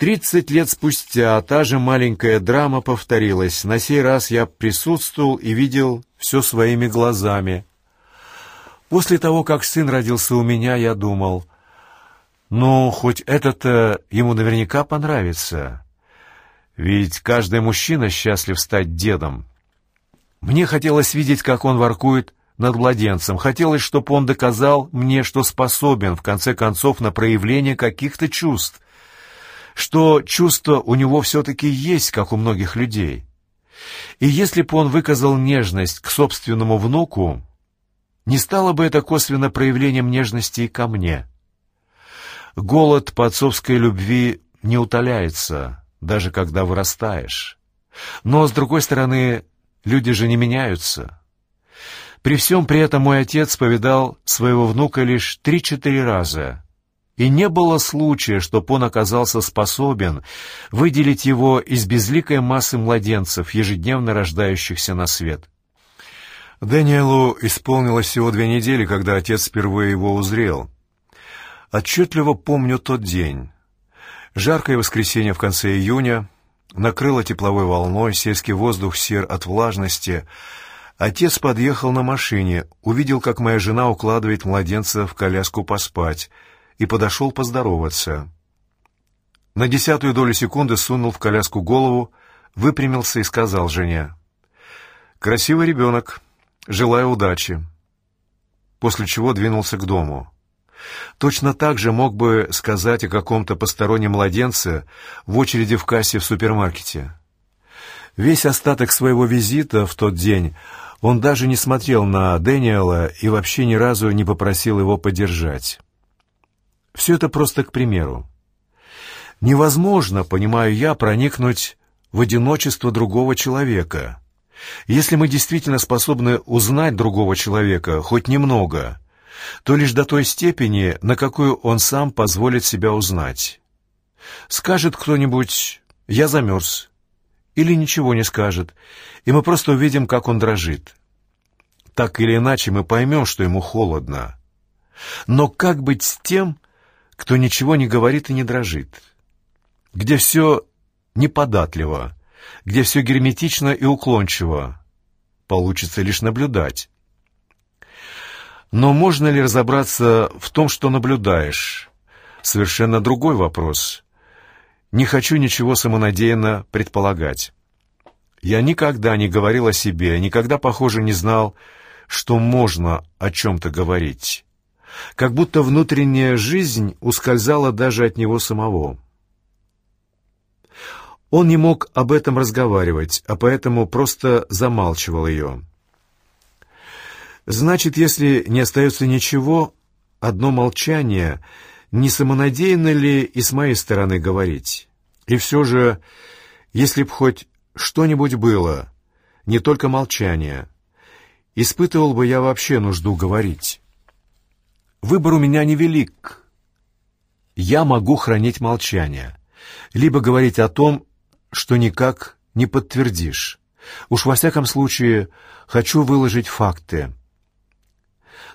Тридцать лет спустя та же маленькая драма повторилась. На сей раз я присутствовал и видел все своими глазами. После того, как сын родился у меня, я думал, ну, хоть это-то ему наверняка понравится. Ведь каждый мужчина счастлив стать дедом. Мне хотелось видеть, как он воркует над младенцем. Хотелось, чтобы он доказал мне, что способен, в конце концов, на проявление каких-то чувств. Что чувства у него все-таки есть, как у многих людей. И если бы он выказал нежность к собственному внуку, не стало бы это косвенно проявлением нежности и ко мне. Голод по отцовской любви не утоляется, даже когда вырастаешь. Но, с другой стороны, люди же не меняются. При всем при этом мой отец повидал своего внука лишь три-четыре раза, и не было случая, чтобы он оказался способен выделить его из безликой массы младенцев, ежедневно рождающихся на свет. Дэниелу исполнилось всего две недели, когда отец впервые его узрел. Отчетливо помню тот день. Жаркое воскресенье в конце июня накрыло тепловой волной, сельский воздух сер от влажности — Отец подъехал на машине, увидел, как моя жена укладывает младенца в коляску поспать, и подошел поздороваться. На десятую долю секунды сунул в коляску голову, выпрямился и сказал жене, «Красивый ребенок, желаю удачи», после чего двинулся к дому. Точно так же мог бы сказать о каком-то постороннем младенце в очереди в кассе в супермаркете. Весь остаток своего визита в тот день он даже не смотрел на Дэниела и вообще ни разу не попросил его поддержать. Все это просто к примеру. Невозможно, понимаю я, проникнуть в одиночество другого человека. Если мы действительно способны узнать другого человека хоть немного, то лишь до той степени, на какую он сам позволит себя узнать. Скажет кто-нибудь «я замерз», или ничего не скажет, и мы просто увидим, как он дрожит. Так или иначе мы поймем, что ему холодно. Но как быть с тем, кто ничего не говорит и не дрожит? Где все неподатливо, где все герметично и уклончиво? Получится лишь наблюдать. Но можно ли разобраться в том, что наблюдаешь? Совершенно другой вопрос. Не хочу ничего самонадеянно предполагать. Я никогда не говорил о себе, никогда, похоже, не знал, что можно о чем-то говорить. Как будто внутренняя жизнь ускользала даже от него самого. Он не мог об этом разговаривать, а поэтому просто замалчивал ее. Значит, если не остается ничего, одно молчание — не самонадеянно ли и с моей стороны говорить? И все же, если б хоть что-нибудь было, не только молчание, испытывал бы я вообще нужду говорить. Выбор у меня невелик. Я могу хранить молчание, либо говорить о том, что никак не подтвердишь. Уж во всяком случае хочу выложить факты,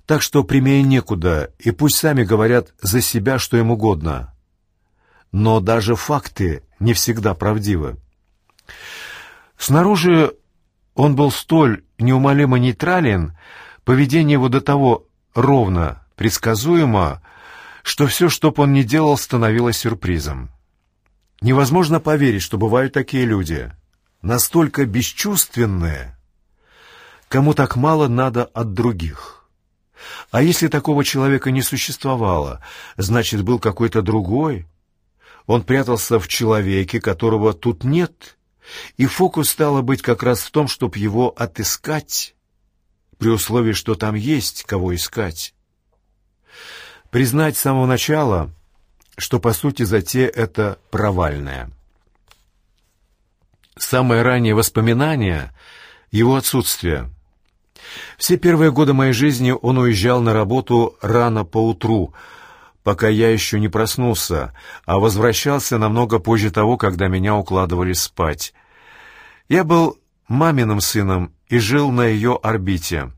так что прямее некуда, и пусть сами говорят за себя, что им угодно. Но даже факты не всегда правдивы. Снаружи он был столь неумолимо нейтрален, поведение его до того ровно, предсказуемо, что все, что бы он ни делал, становилось сюрпризом. Невозможно поверить, что бывают такие люди, настолько бесчувственные, кому так мало надо от других. А если такого человека не существовало, значит, был какой-то другой. Он прятался в человеке, которого тут нет, и фокус стало быть как раз в том, чтобы его отыскать, при условии, что там есть кого искать. Признать с самого начала, что, по сути, затея это провальная. Самое раннее воспоминание — его отсутствие — все первые годы моей жизни он уезжал на работу рано поутру, пока я еще не проснулся, а возвращался намного позже того, когда меня укладывали спать. Я был маминым сыном и жил на ее орбите.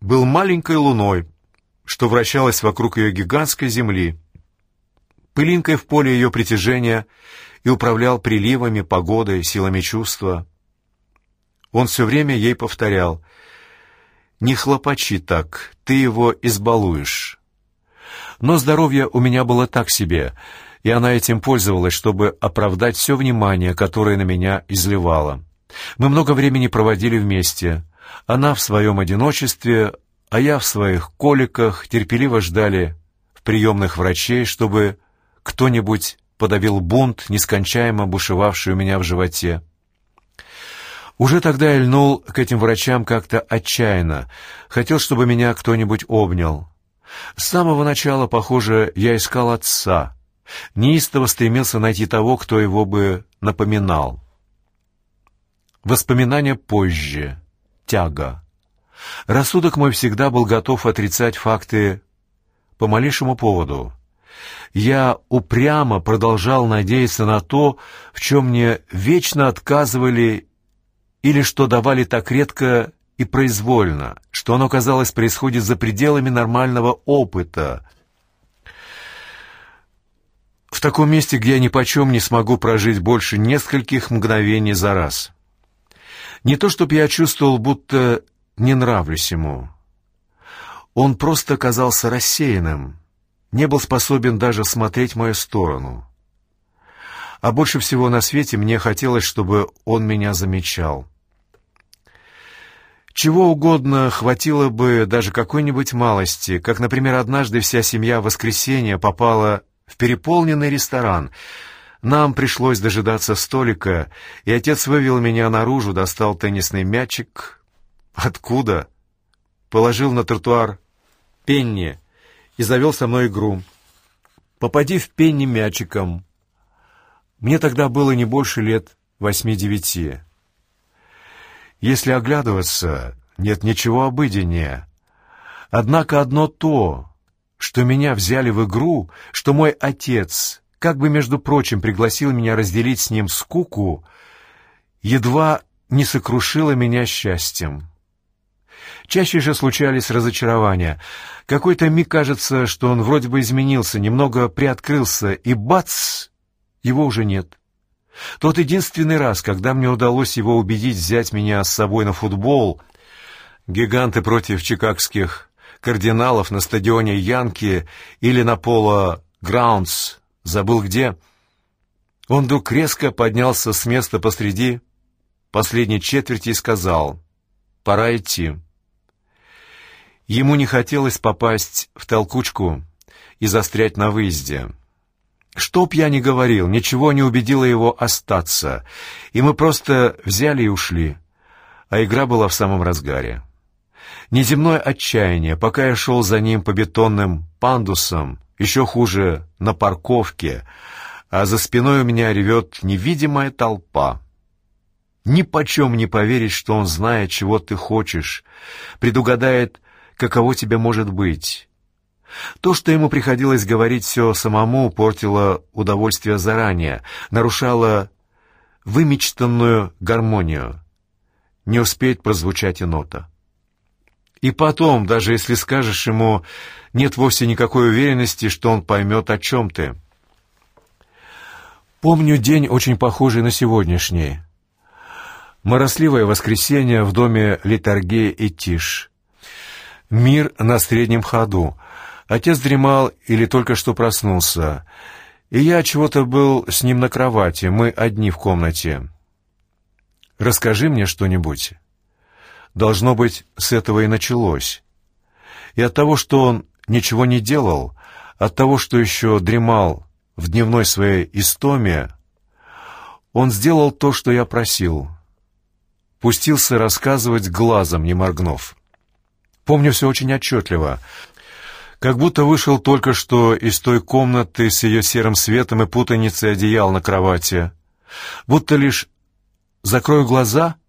Был маленькой луной, что вращалась вокруг ее гигантской земли. пылинкой в поле ее притяжения и управлял приливами, погодой, силами чувства. Он все время ей повторял «Не хлопочи так, ты его избалуешь». Но здоровье у меня было так себе, и она этим пользовалась, чтобы оправдать все внимание, которое на меня изливала. Мы много времени проводили вместе. Она в своем одиночестве, а я в своих коликах терпеливо ждали в приемных врачей, чтобы кто-нибудь подавил бунт, нескончаемо бушевавший у меня в животе. Уже тогда я льнул к этим врачам как-то отчаянно, хотел, чтобы меня кто-нибудь обнял. С самого начала, похоже, я искал отца, неистово стремился найти того, кто его бы напоминал. Воспоминания позже. Тяга. Рассудок мой всегда был готов отрицать факты по малейшему поводу. Я упрямо продолжал надеяться на то, в чем мне вечно отказывали или что давали так редко и произвольно, что оно, казалось, происходит за пределами нормального опыта. В таком месте, где я ни почем не смогу прожить больше нескольких мгновений за раз. Не то, чтобы я чувствовал, будто не нравлюсь ему. Он просто казался рассеянным, не был способен даже смотреть в мою сторону. А больше всего на свете мне хотелось, чтобы он меня замечал. Чего угодно хватило бы даже какой-нибудь малости, как, например, однажды вся семья в воскресенье попала в переполненный ресторан — нам пришлось дожидаться столика, и отец вывел меня наружу, достал теннисный мячик. Откуда? Положил на тротуар пенни и завел со мной игру. Попади в пенни мячиком. Мне тогда было не больше лет восьми-девяти. Если оглядываться, нет ничего обыденнее. Однако одно то, что меня взяли в игру, что мой отец как бы, между прочим, пригласил меня разделить с ним скуку, едва не сокрушило меня счастьем. Чаще же случались разочарования. Какой-то миг кажется, что он вроде бы изменился, немного приоткрылся, и бац! Его уже нет. Тот единственный раз, когда мне удалось его убедить взять меня с собой на футбол, гиганты против чикагских кардиналов на стадионе Янки или на поло Граундс забыл где. Он вдруг резко поднялся с места посреди последней четверти и сказал «Пора идти». Ему не хотелось попасть в толкучку и застрять на выезде. Чтоб я ни говорил, ничего не убедило его остаться, и мы просто взяли и ушли, а игра была в самом разгаре. Неземное отчаяние, пока я шел за ним по бетонным пандусам, еще хуже на парковке, а за спиной у меня ревет невидимая толпа. Ни почем не поверить, что он знает, чего ты хочешь, предугадает, каково тебе может быть. То, что ему приходилось говорить все самому, портило удовольствие заранее, нарушало вымечтанную гармонию. Не успеет прозвучать и нота. И потом, даже если скажешь ему, нет вовсе никакой уверенности, что он поймет, о чем ты. Помню день, очень похожий на сегодняшний. Моросливое воскресенье в доме Литаргея и Тиш. Мир на среднем ходу. Отец дремал или только что проснулся. И я чего-то был с ним на кровати, мы одни в комнате. «Расскажи мне что-нибудь». Должно быть, с этого и началось. И от того, что он ничего не делал, от того, что еще дремал в дневной своей истоме, он сделал то, что я просил. Пустился рассказывать глазом, не моргнув. Помню все очень отчетливо. Как будто вышел только что из той комнаты с ее серым светом и путаницей одеял на кровати. Будто лишь закрою глаза —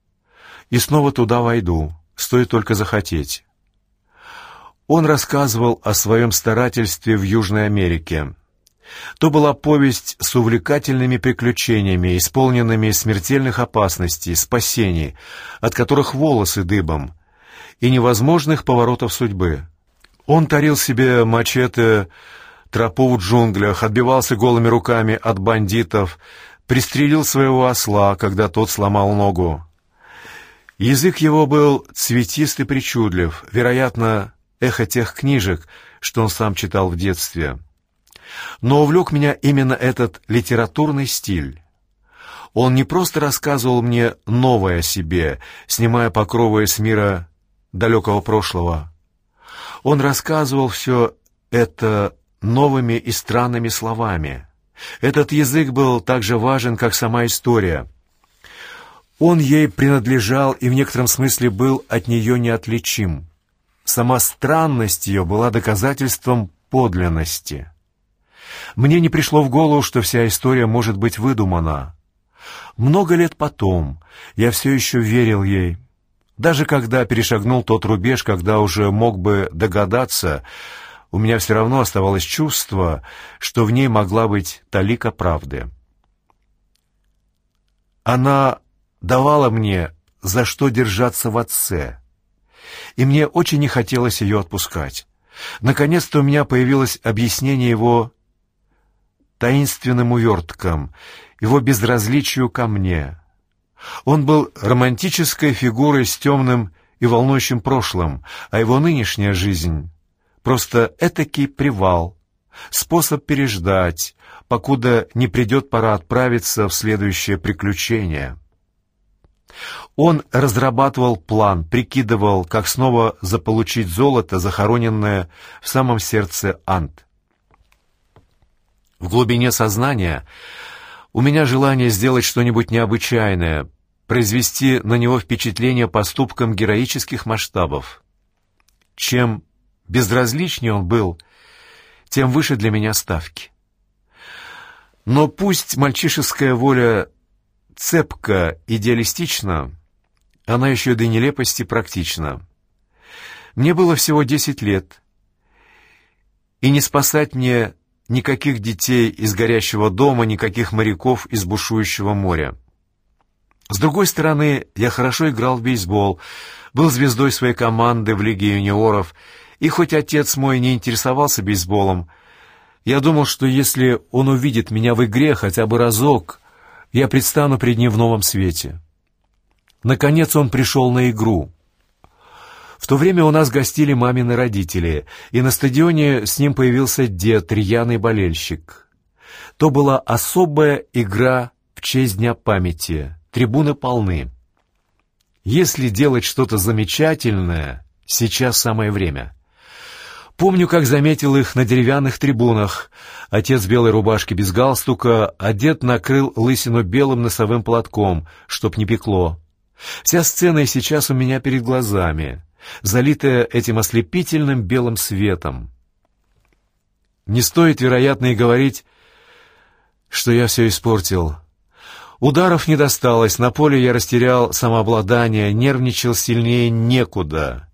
и снова туда войду, стоит только захотеть. Он рассказывал о своем старательстве в Южной Америке. То была повесть с увлекательными приключениями, исполненными смертельных опасностей, спасений, от которых волосы дыбом, и невозможных поворотов судьбы. Он тарил себе мачете тропу в джунглях, отбивался голыми руками от бандитов, пристрелил своего осла, когда тот сломал ногу. Язык его был цветист и причудлив, вероятно, эхо тех книжек, что он сам читал в детстве. Но увлек меня именно этот литературный стиль. Он не просто рассказывал мне новое о себе, снимая покровы с мира далекого прошлого. Он рассказывал все это новыми и странными словами. Этот язык был так же важен, как сама история. Он ей принадлежал и в некотором смысле был от нее неотличим. Сама странность ее была доказательством подлинности. Мне не пришло в голову, что вся история может быть выдумана. Много лет потом я все еще верил ей, даже когда перешагнул тот рубеж, когда уже мог бы догадаться, у меня все равно оставалось чувство, что в ней могла быть талика правды. Она давала мне за что держаться в отце, и мне очень не хотелось ее отпускать. Наконец-то у меня появилось объяснение его таинственным уверткам, его безразличию ко мне. Он был романтической фигурой с темным и волнующим прошлым, а его нынешняя жизнь — просто этакий привал, способ переждать, покуда не придет пора отправиться в следующее приключение. Он разрабатывал план, прикидывал, как снова заполучить золото, захороненное в самом сердце Ант. В глубине сознания у меня желание сделать что-нибудь необычайное, произвести на него впечатление поступком героических масштабов. Чем безразличнее он был, тем выше для меня ставки. Но пусть мальчишеская воля цепка идеалистична, она еще до нелепости практична. Мне было всего десять лет, и не спасать мне никаких детей из горящего дома, никаких моряков из бушующего моря. С другой стороны, я хорошо играл в бейсбол, был звездой своей команды в Лиге юниоров, и хоть отец мой не интересовался бейсболом, я думал, что если он увидит меня в игре хотя бы разок, я предстану пред ним в новом свете. Наконец он пришел на игру. В то время у нас гостили мамины родители, и на стадионе с ним появился дед, рьяный болельщик. То была особая игра в честь Дня памяти. Трибуны полны. Если делать что-то замечательное, сейчас самое время. Помню, как заметил их на деревянных трибунах. Отец в белой рубашке без галстука, а дед накрыл лысину белым носовым платком, чтоб не пекло. Вся сцена и сейчас у меня перед глазами залитая этим ослепительным белым светом. Не стоит, вероятно, и говорить, что я все испортил. Ударов не досталось, на поле я растерял самообладание, нервничал сильнее некуда.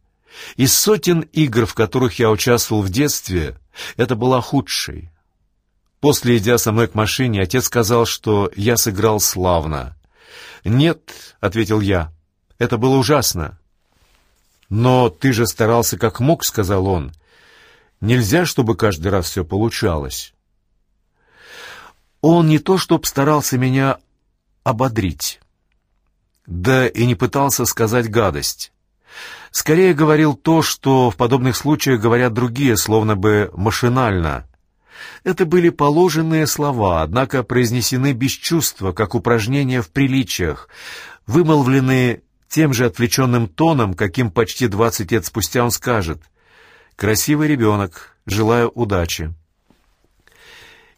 Из сотен игр, в которых я участвовал в детстве, это была худшей. После, идя со мной к машине, отец сказал, что я сыграл славно. «Нет», — ответил я, — «это было ужасно. «Но ты же старался как мог», — сказал он. «Нельзя, чтобы каждый раз все получалось». Он не то чтоб старался меня ободрить, да и не пытался сказать гадость. Скорее говорил то, что в подобных случаях говорят другие, словно бы машинально. Это были положенные слова, однако произнесены без чувства, как упражнения в приличиях, вымолвленные тем же отвлеченным тоном, каким почти двадцать лет спустя он скажет «Красивый ребенок, желаю удачи».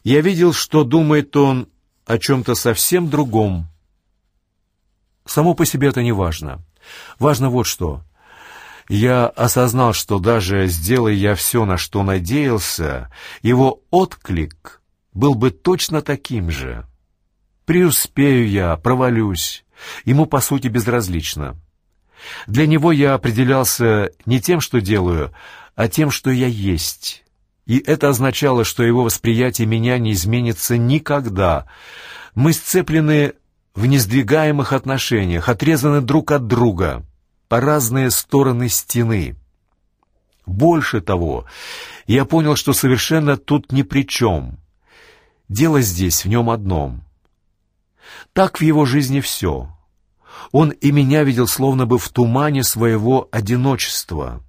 Я видел, что думает он о чем-то совсем другом. Само по себе это не важно. Важно вот что. Я осознал, что даже сделая я все, на что надеялся, его отклик был бы точно таким же. Преуспею я, провалюсь. Ему, по сути, безразлично. Для него я определялся не тем, что делаю, а тем, что я есть. И это означало, что его восприятие меня не изменится никогда. Мы сцеплены в несдвигаемых отношениях, отрезаны друг от друга, по разные стороны стены. Больше того, я понял, что совершенно тут ни при чем. Дело здесь в нем одном. Так в его жизни все. Он и меня видел словно бы в тумане своего одиночества,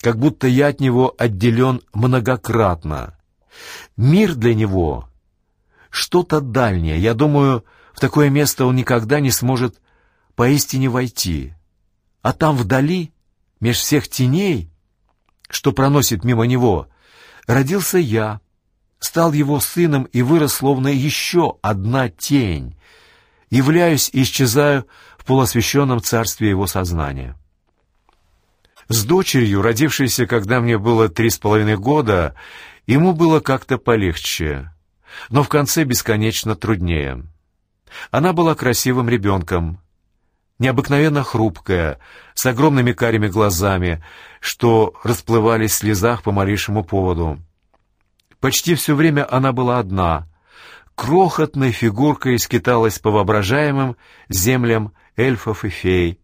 как будто я от него отделен многократно. Мир для него — что-то дальнее. Я думаю, в такое место он никогда не сможет поистине войти. А там вдали, меж всех теней, что проносит мимо него, родился я, стал его сыном и вырос словно еще одна тень, являюсь и исчезаю в полуосвещенном царстве его сознания. С дочерью, родившейся, когда мне было три с половиной года, ему было как-то полегче, но в конце бесконечно труднее. Она была красивым ребенком, необыкновенно хрупкая, с огромными карими глазами, что расплывались в слезах по малейшему поводу. Почти все время она была одна, крохотной фигуркой скиталась по воображаемым землям эльфов и фей,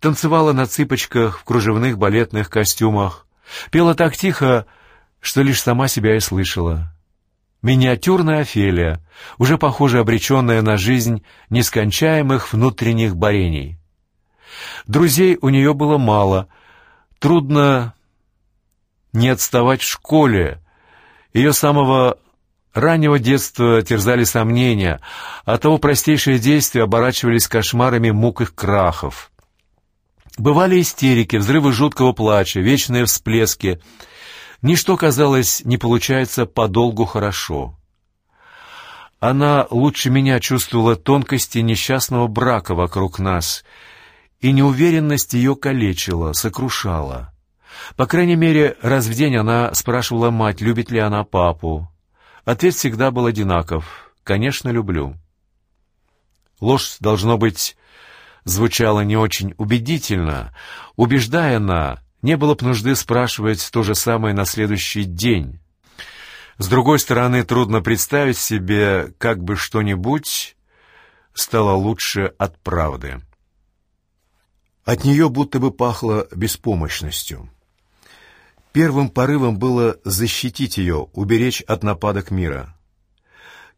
танцевала на цыпочках в кружевных балетных костюмах, пела так тихо, что лишь сама себя и слышала. Миниатюрная Офелия, уже, похоже, обреченная на жизнь нескончаемых внутренних борений. Друзей у нее было мало, трудно не отставать в школе. Ее самого раннего детства терзали сомнения, а того простейшие действия оборачивались кошмарами мук и крахов. Бывали истерики, взрывы жуткого плача, вечные всплески — Ничто, казалось, не получается подолгу хорошо. Она лучше меня чувствовала тонкости несчастного брака вокруг нас, и неуверенность ее калечила, сокрушала. По крайней мере, раз в день она спрашивала мать, любит ли она папу. Ответ всегда был одинаков. «Конечно, люблю». Ложь, должно быть, звучала не очень убедительно. Убеждая она, не было б нужды спрашивать то же самое на следующий день. С другой стороны, трудно представить себе, как бы что-нибудь стало лучше от правды. От нее будто бы пахло беспомощностью. Первым порывом было защитить ее, уберечь от нападок мира.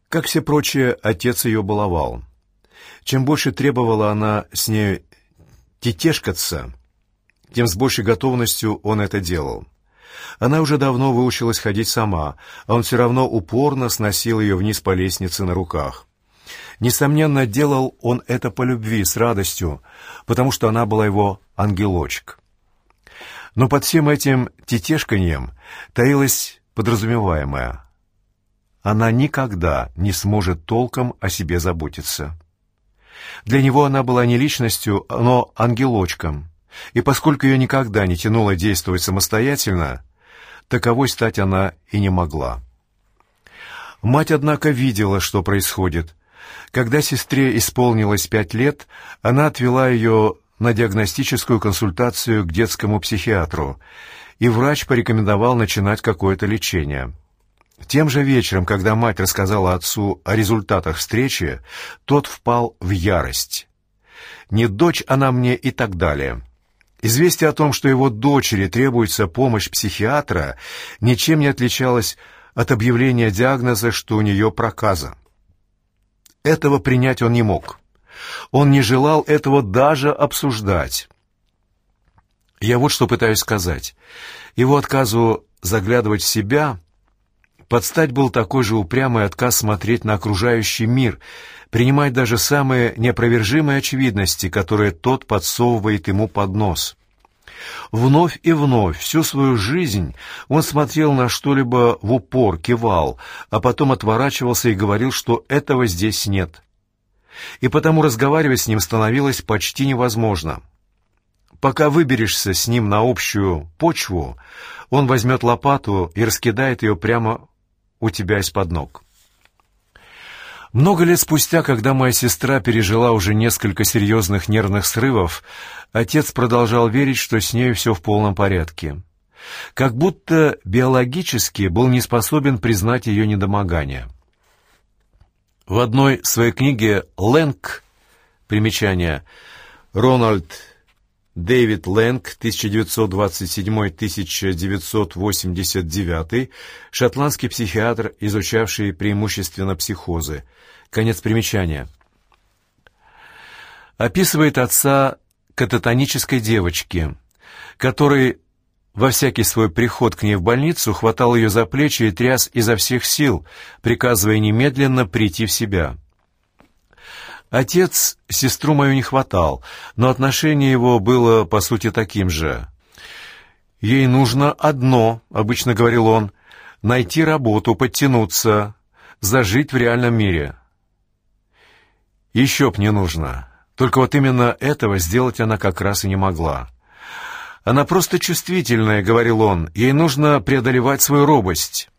Как все прочие, отец ее баловал. Чем больше требовала она с нею тетешкаться, тем с большей готовностью он это делал. Она уже давно выучилась ходить сама, а он все равно упорно сносил ее вниз по лестнице на руках. Несомненно, делал он это по любви, с радостью, потому что она была его ангелочек. Но под всем этим тетешканьем таилась подразумеваемое. Она никогда не сможет толком о себе заботиться. Для него она была не личностью, но ангелочком, и поскольку ее никогда не тянуло действовать самостоятельно, таковой стать она и не могла. Мать, однако, видела, что происходит. Когда сестре исполнилось пять лет, она отвела ее на диагностическую консультацию к детскому психиатру, и врач порекомендовал начинать какое-то лечение. Тем же вечером, когда мать рассказала отцу о результатах встречи, тот впал в ярость. «Не дочь она мне» и так далее. Известие о том, что его дочери требуется помощь психиатра, ничем не отличалось от объявления диагноза, что у нее проказа. Этого принять он не мог. Он не желал этого даже обсуждать. Я вот что пытаюсь сказать. Его отказу заглядывать в себя подстать был такой же упрямый отказ смотреть на окружающий мир, принимать даже самые неопровержимые очевидности, которые тот подсовывает ему под нос. Вновь и вновь, всю свою жизнь, он смотрел на что-либо в упор, кивал, а потом отворачивался и говорил, что этого здесь нет. И потому разговаривать с ним становилось почти невозможно. Пока выберешься с ним на общую почву, он возьмет лопату и раскидает ее прямо у тебя из-под ног. Много лет спустя, когда моя сестра пережила уже несколько серьезных нервных срывов, отец продолжал верить, что с нею все в полном порядке. Как будто биологически был не способен признать ее недомогание. В одной своей книге «Лэнг» примечание Рональд Дэвид Лэнг, 1927-1989, шотландский психиатр, изучавший преимущественно психозы. Конец примечания. Описывает отца кататонической девочки, который во всякий свой приход к ней в больницу хватал ее за плечи и тряс изо всех сил, приказывая немедленно прийти в себя. Отец сестру мою не хватал, но отношение его было, по сути, таким же. «Ей нужно одно», — обычно говорил он, — «найти работу, подтянуться, зажить в реальном мире». «Еще б не нужно. Только вот именно этого сделать она как раз и не могла». «Она просто чувствительная», — говорил он, — «ей нужно преодолевать свою робость».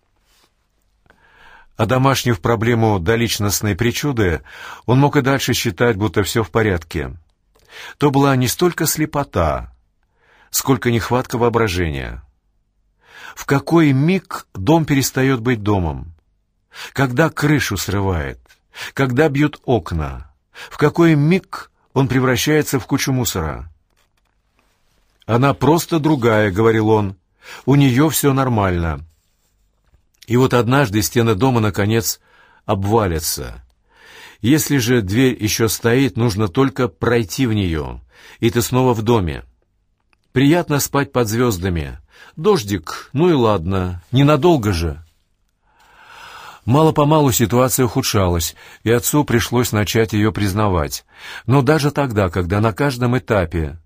А домашнюю проблему доличностной причуды он мог и дальше считать, будто все в порядке. То была не столько слепота, сколько нехватка воображения. В какой миг дом перестает быть домом? Когда крышу срывает? Когда бьют окна? В какой миг он превращается в кучу мусора? «Она просто другая», — говорил он. «У нее все нормально». И вот однажды стены дома, наконец, обвалятся. Если же дверь еще стоит, нужно только пройти в нее, и ты снова в доме. Приятно спать под звездами. Дождик, ну и ладно, ненадолго же. Мало-помалу ситуация ухудшалась, и отцу пришлось начать ее признавать. Но даже тогда, когда на каждом этапе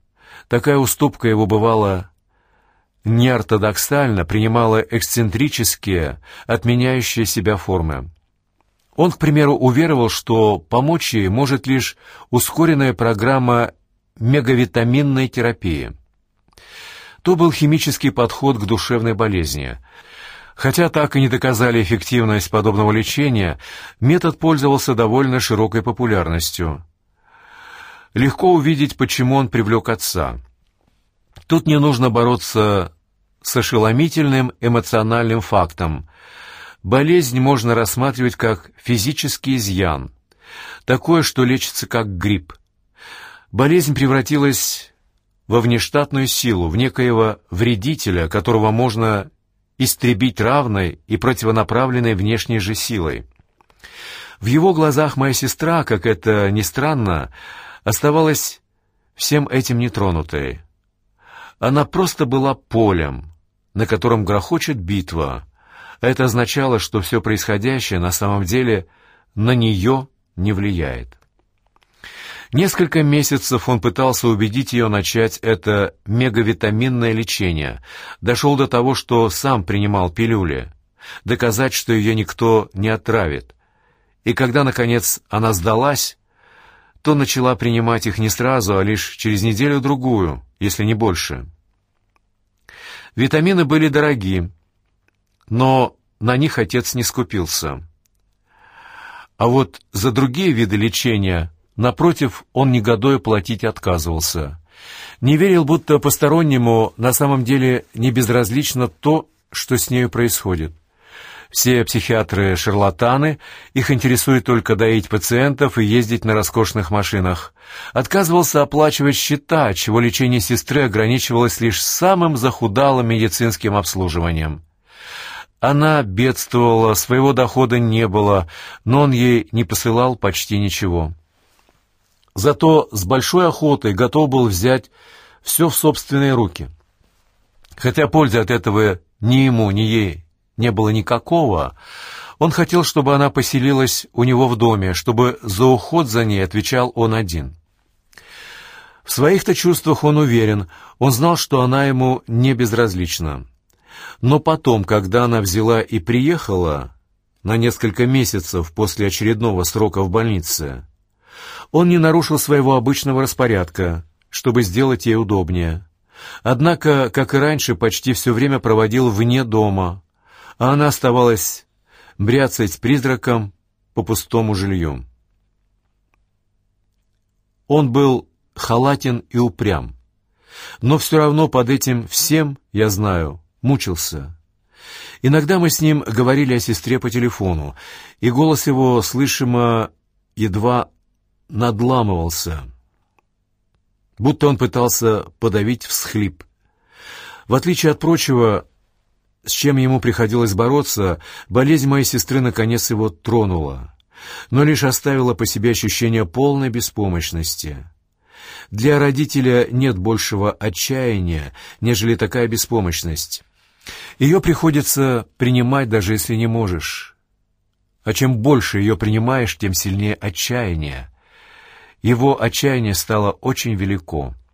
такая уступка его бывала неортодоксально принимала эксцентрические, отменяющие себя формы. Он, к примеру, уверовал, что помочь ей может лишь ускоренная программа мегавитаминной терапии. То был химический подход к душевной болезни. Хотя так и не доказали эффективность подобного лечения, метод пользовался довольно широкой популярностью. Легко увидеть, почему он привлек отца. Тут не нужно бороться с ошеломительным эмоциональным фактом. Болезнь можно рассматривать как физический изъян, такое, что лечится как грипп. Болезнь превратилась во внештатную силу, в некоего вредителя, которого можно истребить равной и противонаправленной внешней же силой. В его глазах моя сестра, как это ни странно, оставалась всем этим нетронутой. Она просто была полем, на котором грохочет битва. Это означало, что все происходящее на самом деле на нее не влияет. Несколько месяцев он пытался убедить ее начать это мегавитаминное лечение. Дошел до того, что сам принимал пилюли. Доказать, что ее никто не отравит. И когда, наконец, она сдалась, то начала принимать их не сразу, а лишь через неделю-другую, если не больше. Витамины были дороги, но на них отец не скупился. А вот за другие виды лечения, напротив, он негодуя платить отказывался. Не верил, будто постороннему на самом деле не безразлично то, что с нею происходит. Все психиатры — шарлатаны, их интересует только доить пациентов и ездить на роскошных машинах. Отказывался оплачивать счета, чего лечение сестры ограничивалось лишь самым захудалым медицинским обслуживанием. Она бедствовала, своего дохода не было, но он ей не посылал почти ничего. Зато с большой охотой готов был взять все в собственные руки. Хотя пользы от этого ни ему, ни ей не было никакого, он хотел, чтобы она поселилась у него в доме, чтобы за уход за ней отвечал он один. В своих-то чувствах он уверен, он знал, что она ему не безразлична. Но потом, когда она взяла и приехала на несколько месяцев после очередного срока в больнице, он не нарушил своего обычного распорядка, чтобы сделать ей удобнее. Однако, как и раньше, почти все время проводил вне дома, а она оставалась бряцать призраком по пустому жилью. Он был халатен и упрям, но все равно под этим всем, я знаю, мучился. Иногда мы с ним говорили о сестре по телефону, и голос его слышимо едва надламывался. будто он пытался подавить всхлип. В отличие от прочего, с чем ему приходилось бороться, болезнь моей сестры наконец его тронула, но лишь оставила по себе ощущение полной беспомощности. Для родителя нет большего отчаяния, нежели такая беспомощность. Ее приходится принимать, даже если не можешь. А чем больше ее принимаешь, тем сильнее отчаяние. Его отчаяние стало очень велико —